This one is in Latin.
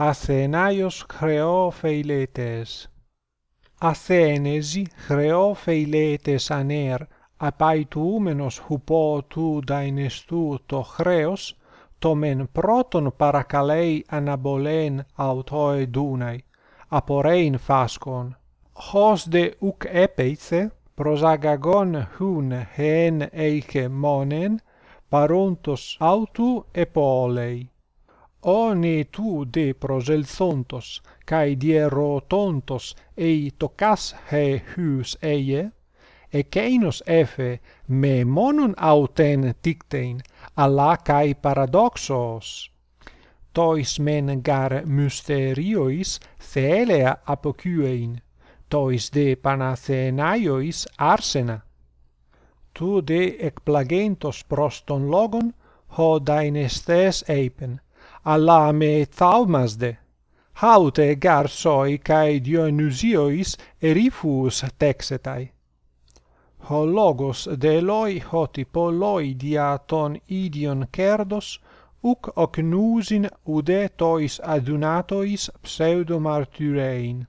Athenaios χρεό φειλέτες. Αθένεση χρεό φειλέτες ανέρ, απαιτούμενος χουπό του δαϊνεστού το χρέος, το μεν πρώτον παρακαλέει αναβολέν αυτοε δούναι, απορέιν φάσκον. Χος δε ουκ έπειθε, προσαγαγόν χουν χεν έικε μόνεν, παρόντος αυτού επόλεϊ o One tu de proselsontos, cae dierotontos ei tokas he hus eie, e keinos efe me monon auten tictein, alla kai paradoxos. Tois men gar mysteriois thelea apocuein, tois de panathenaiois arsena. Tu de ecplagentos proston logon, ho dain estes eipen, alla me thaumasde. Haute garsoi kai Dionysiois erifus texetai. Ho logos de loi hoti polloi diaton idion kerdos uk ok uc ude tois adunatois pseudo martyrein.